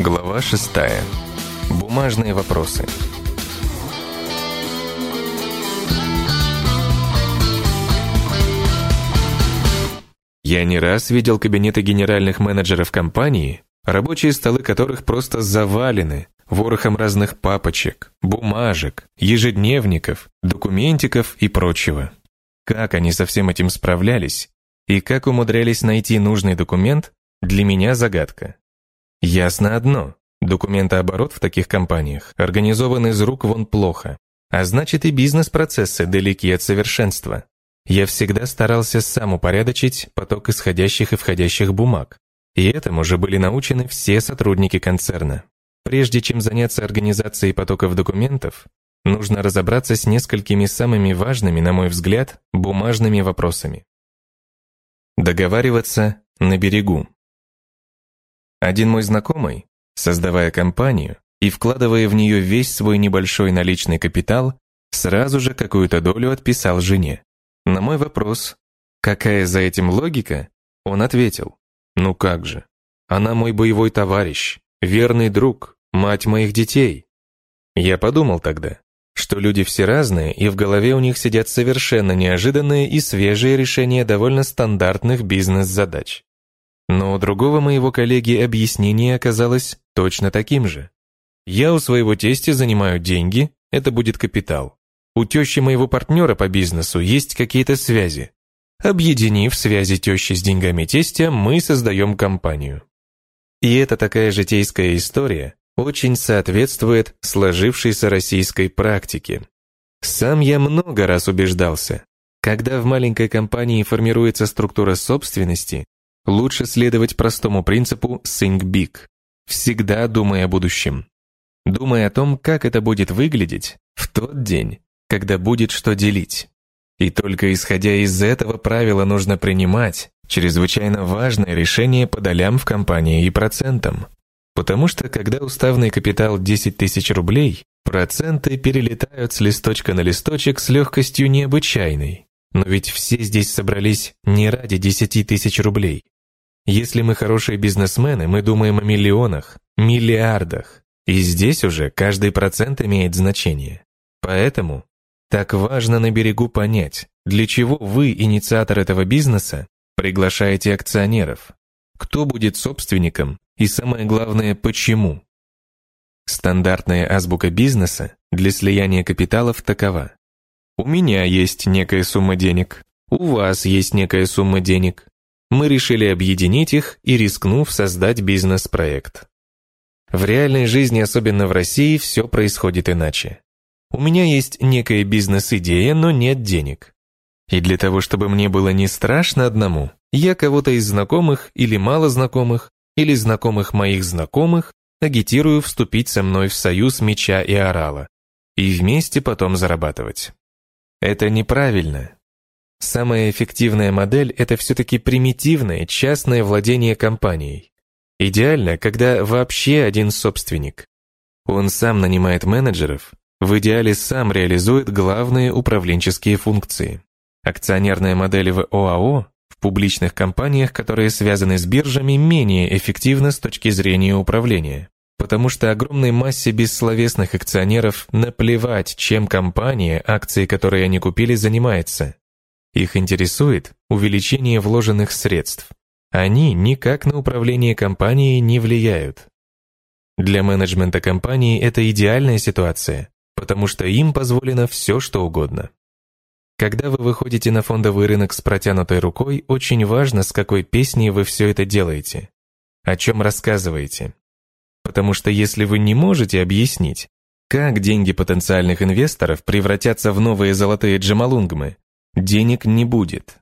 Глава 6. Бумажные вопросы. Я не раз видел кабинеты генеральных менеджеров компании, рабочие столы которых просто завалены ворохом разных папочек, бумажек, ежедневников, документиков и прочего. Как они со всем этим справлялись и как умудрялись найти нужный документ, для меня загадка. Ясно одно. Документооборот в таких компаниях организован из рук вон плохо, а значит и бизнес-процессы далеки от совершенства. Я всегда старался сам упорядочить поток исходящих и входящих бумаг, и этому же были научены все сотрудники концерна. Прежде чем заняться организацией потоков документов, нужно разобраться с несколькими самыми важными, на мой взгляд, бумажными вопросами. Договариваться на берегу. Один мой знакомый, создавая компанию и вкладывая в нее весь свой небольшой наличный капитал, сразу же какую-то долю отписал жене. На мой вопрос, какая за этим логика, он ответил, ну как же, она мой боевой товарищ, верный друг, мать моих детей. Я подумал тогда, что люди все разные, и в голове у них сидят совершенно неожиданные и свежие решения довольно стандартных бизнес-задач. Но у другого моего коллеги объяснение оказалось точно таким же. Я у своего тестя занимаю деньги, это будет капитал. У тещи моего партнера по бизнесу есть какие-то связи. Объединив связи тещи с деньгами тестя, мы создаем компанию. И это такая житейская история, очень соответствует сложившейся российской практике. Сам я много раз убеждался, когда в маленькой компании формируется структура собственности, лучше следовать простому принципу «think big», всегда думая о будущем. Думая о том, как это будет выглядеть в тот день, когда будет что делить. И только исходя из этого правила нужно принимать чрезвычайно важное решение по долям в компании и процентам. Потому что когда уставный капитал 10 тысяч рублей, проценты перелетают с листочка на листочек с легкостью необычайной. Но ведь все здесь собрались не ради 10 тысяч рублей. Если мы хорошие бизнесмены, мы думаем о миллионах, миллиардах. И здесь уже каждый процент имеет значение. Поэтому так важно на берегу понять, для чего вы, инициатор этого бизнеса, приглашаете акционеров. Кто будет собственником и самое главное, почему? Стандартная азбука бизнеса для слияния капиталов такова. У меня есть некая сумма денег, у вас есть некая сумма денег. Мы решили объединить их и, рискнув, создать бизнес-проект. В реальной жизни, особенно в России, все происходит иначе. У меня есть некая бизнес-идея, но нет денег. И для того, чтобы мне было не страшно одному, я кого-то из знакомых или мало знакомых или знакомых моих знакомых агитирую вступить со мной в союз меча и орала и вместе потом зарабатывать. Это неправильно. Самая эффективная модель – это все-таки примитивное частное владение компанией. Идеально, когда вообще один собственник. Он сам нанимает менеджеров, в идеале сам реализует главные управленческие функции. Акционерная модель в ОАО в публичных компаниях, которые связаны с биржами, менее эффективна с точки зрения управления. Потому что огромной массе бессловесных акционеров наплевать, чем компания, акции которые они купили, занимается. Их интересует увеличение вложенных средств. Они никак на управление компанией не влияют. Для менеджмента компании это идеальная ситуация, потому что им позволено все, что угодно. Когда вы выходите на фондовый рынок с протянутой рукой, очень важно, с какой песней вы все это делаете, о чем рассказываете. Потому что если вы не можете объяснить, как деньги потенциальных инвесторов превратятся в новые золотые джамалунгмы, денег не будет.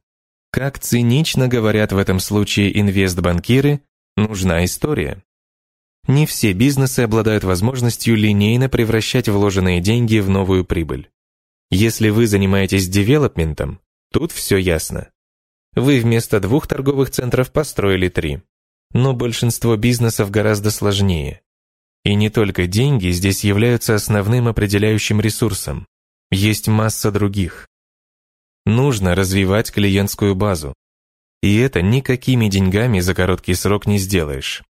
Как цинично говорят в этом случае инвестбанкиры, нужна история. Не все бизнесы обладают возможностью линейно превращать вложенные деньги в новую прибыль. Если вы занимаетесь девелопментом, тут все ясно. Вы вместо двух торговых центров построили три. Но большинство бизнесов гораздо сложнее. И не только деньги здесь являются основным определяющим ресурсом. Есть масса других. Нужно развивать клиентскую базу. И это никакими деньгами за короткий срок не сделаешь.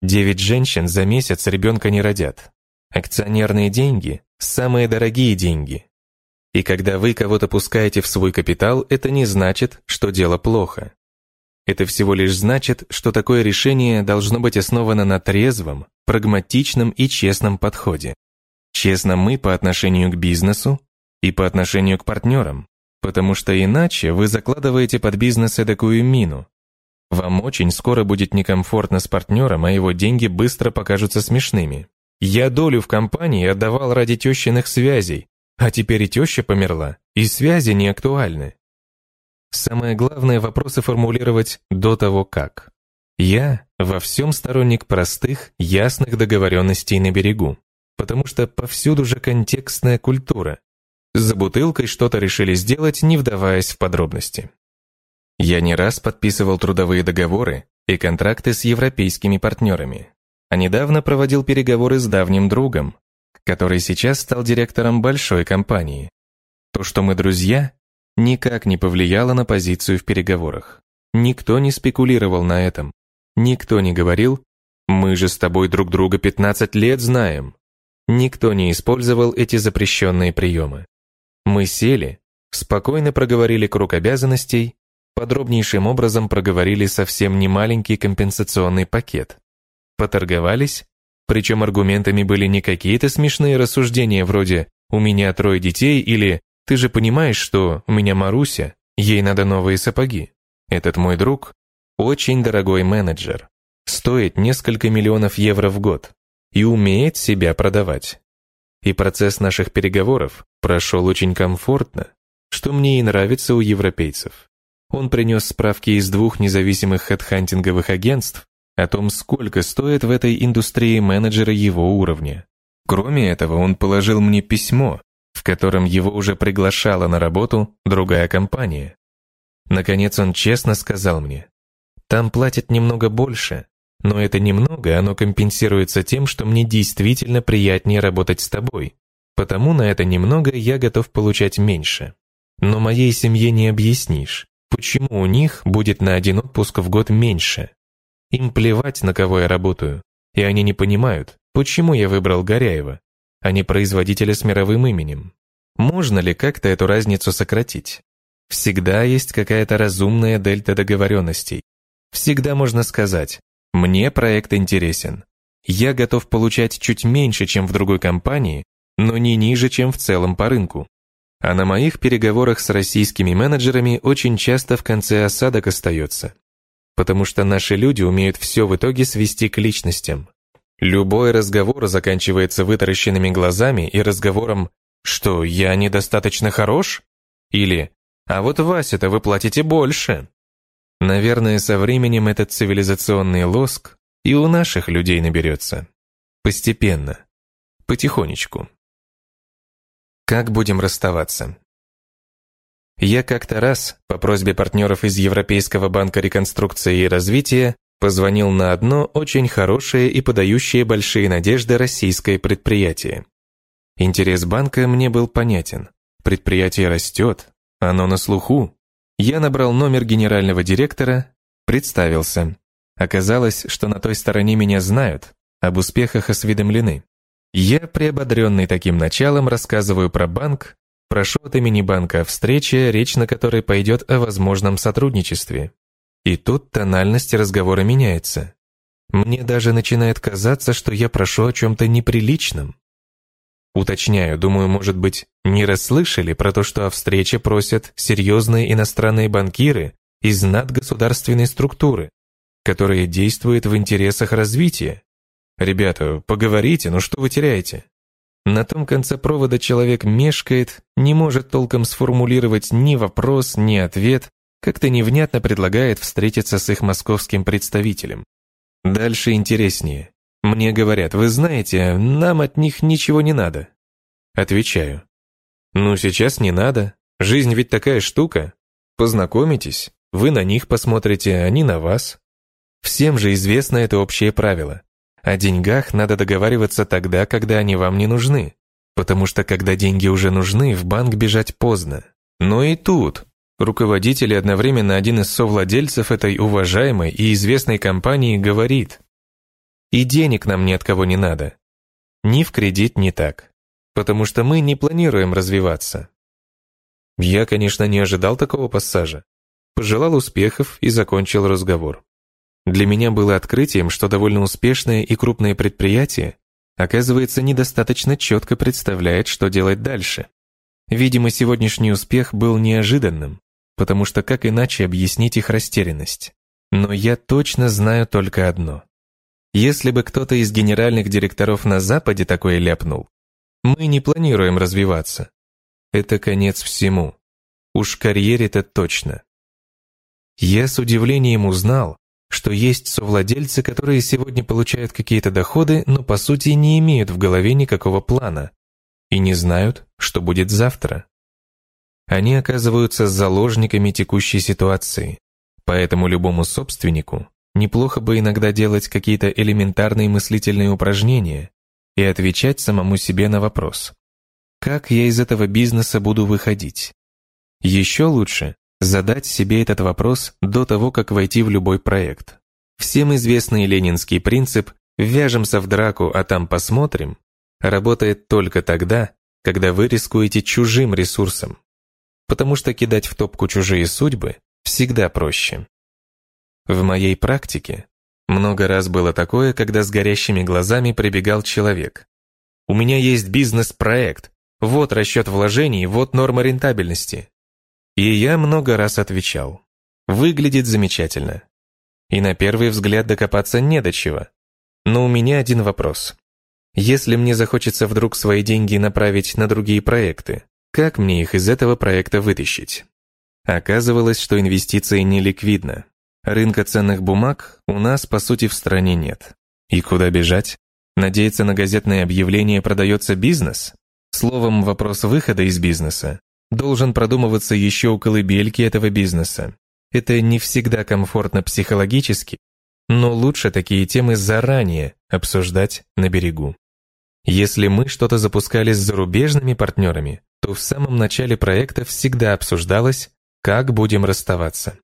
Девять женщин за месяц ребенка не родят. Акционерные деньги – самые дорогие деньги. И когда вы кого-то пускаете в свой капитал, это не значит, что дело плохо. Это всего лишь значит, что такое решение должно быть основано на трезвом, прагматичном и честном подходе. Честно мы по отношению к бизнесу и по отношению к партнерам, потому что иначе вы закладываете под бизнес такую мину. Вам очень скоро будет некомфортно с партнером, а его деньги быстро покажутся смешными. Я долю в компании отдавал ради тещиных связей, а теперь и теща померла, и связи не актуальны. Самое главное – вопросы формулировать до того, как. Я во всем сторонник простых, ясных договоренностей на берегу, потому что повсюду же контекстная культура. За бутылкой что-то решили сделать, не вдаваясь в подробности. Я не раз подписывал трудовые договоры и контракты с европейскими партнерами, а недавно проводил переговоры с давним другом, который сейчас стал директором большой компании. То, что мы друзья, никак не повлияло на позицию в переговорах. Никто не спекулировал на этом. Никто не говорил «Мы же с тобой друг друга 15 лет знаем». Никто не использовал эти запрещенные приемы. Мы сели, спокойно проговорили круг обязанностей, подробнейшим образом проговорили совсем немаленький компенсационный пакет. Поторговались, причем аргументами были не какие-то смешные рассуждения вроде «у меня трое детей» или ты же понимаешь, что у меня Маруся, ей надо новые сапоги. Этот мой друг – очень дорогой менеджер, стоит несколько миллионов евро в год и умеет себя продавать. И процесс наших переговоров прошел очень комфортно, что мне и нравится у европейцев. Он принес справки из двух независимых хедхантинговых агентств о том, сколько стоит в этой индустрии менеджеры его уровня. Кроме этого, он положил мне письмо, в котором его уже приглашала на работу другая компания. Наконец он честно сказал мне, «Там платят немного больше, но это немного, оно компенсируется тем, что мне действительно приятнее работать с тобой, потому на это немного я готов получать меньше. Но моей семье не объяснишь, почему у них будет на один отпуск в год меньше. Им плевать, на кого я работаю, и они не понимают, почему я выбрал Горяева, а не производителя с мировым именем. Можно ли как-то эту разницу сократить? Всегда есть какая-то разумная дельта договоренностей. Всегда можно сказать «мне проект интересен». Я готов получать чуть меньше, чем в другой компании, но не ниже, чем в целом по рынку. А на моих переговорах с российскими менеджерами очень часто в конце осадок остается. Потому что наши люди умеют все в итоге свести к личностям. Любой разговор заканчивается вытаращенными глазами и разговором «Что, я недостаточно хорош?» Или «А вот Вася-то вы платите больше». Наверное, со временем этот цивилизационный лоск и у наших людей наберется. Постепенно. Потихонечку. Как будем расставаться? Я как-то раз, по просьбе партнеров из Европейского банка реконструкции и развития, Позвонил на одно очень хорошее и подающее большие надежды российское предприятие. Интерес банка мне был понятен. Предприятие растет, оно на слуху. Я набрал номер генерального директора, представился. Оказалось, что на той стороне меня знают, об успехах осведомлены. Я, приободренный таким началом, рассказываю про банк, прошу от имени банка о встрече, речь на которой пойдет о возможном сотрудничестве. И тут тональность разговора меняется. Мне даже начинает казаться, что я прошу о чем-то неприличном. Уточняю, думаю, может быть, не расслышали про то, что о встрече просят серьезные иностранные банкиры из надгосударственной структуры, которые действуют в интересах развития. Ребята, поговорите, ну что вы теряете? На том конце провода человек мешкает, не может толком сформулировать ни вопрос, ни ответ, как-то невнятно предлагает встретиться с их московским представителем. Дальше интереснее. Мне говорят, вы знаете, нам от них ничего не надо. Отвечаю. Ну, сейчас не надо. Жизнь ведь такая штука. Познакомитесь, вы на них посмотрите, они на вас. Всем же известно это общее правило. О деньгах надо договариваться тогда, когда они вам не нужны. Потому что когда деньги уже нужны, в банк бежать поздно. Но и тут Руководитель и одновременно один из совладельцев этой уважаемой и известной компании говорит, И денег нам ни от кого не надо. Ни в кредит, ни так. Потому что мы не планируем развиваться. Я, конечно, не ожидал такого пассажа. Пожелал успехов и закончил разговор. Для меня было открытием, что довольно успешное и крупное предприятие, оказывается, недостаточно четко представляет, что делать дальше. Видимо, сегодняшний успех был неожиданным, потому что как иначе объяснить их растерянность? Но я точно знаю только одно. Если бы кто-то из генеральных директоров на Западе такое ляпнул, мы не планируем развиваться. Это конец всему. Уж карьере-то точно. Я с удивлением узнал, что есть совладельцы, которые сегодня получают какие-то доходы, но по сути не имеют в голове никакого плана и не знают, что будет завтра. Они оказываются заложниками текущей ситуации, поэтому любому собственнику неплохо бы иногда делать какие-то элементарные мыслительные упражнения и отвечать самому себе на вопрос. Как я из этого бизнеса буду выходить? Еще лучше задать себе этот вопрос до того, как войти в любой проект. Всем известный ленинский принцип «вяжемся в драку, а там посмотрим» работает только тогда, когда вы рискуете чужим ресурсом, потому что кидать в топку чужие судьбы всегда проще. В моей практике много раз было такое, когда с горящими глазами прибегал человек. «У меня есть бизнес-проект, вот расчет вложений, вот норма рентабельности». И я много раз отвечал. Выглядит замечательно. И на первый взгляд докопаться не до чего. Но у меня один вопрос. Если мне захочется вдруг свои деньги направить на другие проекты, как мне их из этого проекта вытащить? Оказывалось, что инвестиции не ликвидны. Рынка ценных бумаг у нас, по сути, в стране нет. И куда бежать? Надеяться на газетное объявление «продается бизнес»? Словом, вопрос выхода из бизнеса должен продумываться еще у колыбельки этого бизнеса. Это не всегда комфортно психологически, но лучше такие темы заранее обсуждать на берегу. Если мы что-то запускали с зарубежными партнерами, то в самом начале проекта всегда обсуждалось, как будем расставаться.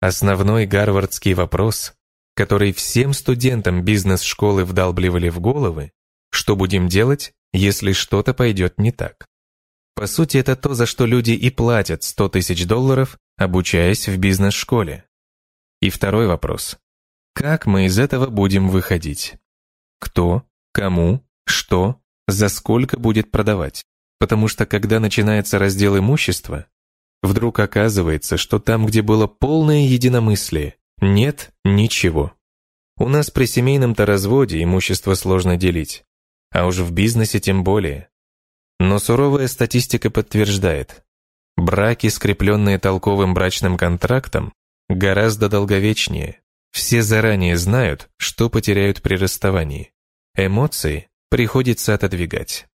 Основной гарвардский вопрос, который всем студентам бизнес-школы вдалбливали в головы, что будем делать, если что-то пойдет не так. По сути, это то, за что люди и платят 100 тысяч долларов, обучаясь в бизнес-школе. И второй вопрос. Как мы из этого будем выходить? Кто, кому, что, за сколько будет продавать? Потому что когда начинается раздел имущества, Вдруг оказывается, что там, где было полное единомыслие, нет ничего. У нас при семейном-то разводе имущество сложно делить, а уж в бизнесе тем более. Но суровая статистика подтверждает, браки, скрепленные толковым брачным контрактом, гораздо долговечнее. Все заранее знают, что потеряют при расставании. Эмоции приходится отодвигать.